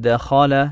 دخل